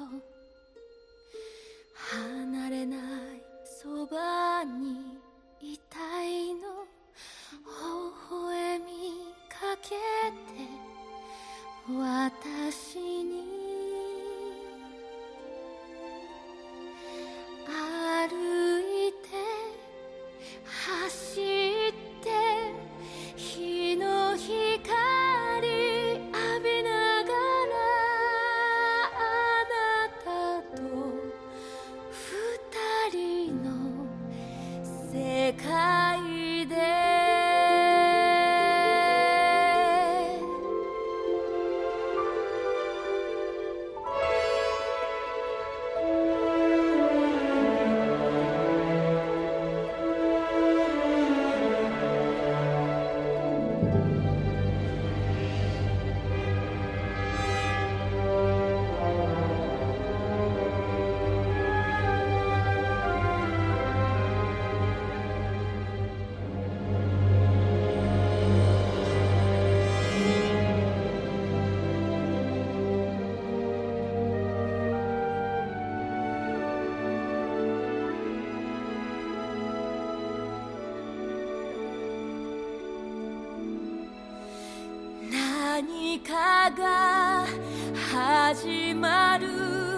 と離れないそばにいたいの。微笑みかけて私 dejar. 何かが始まる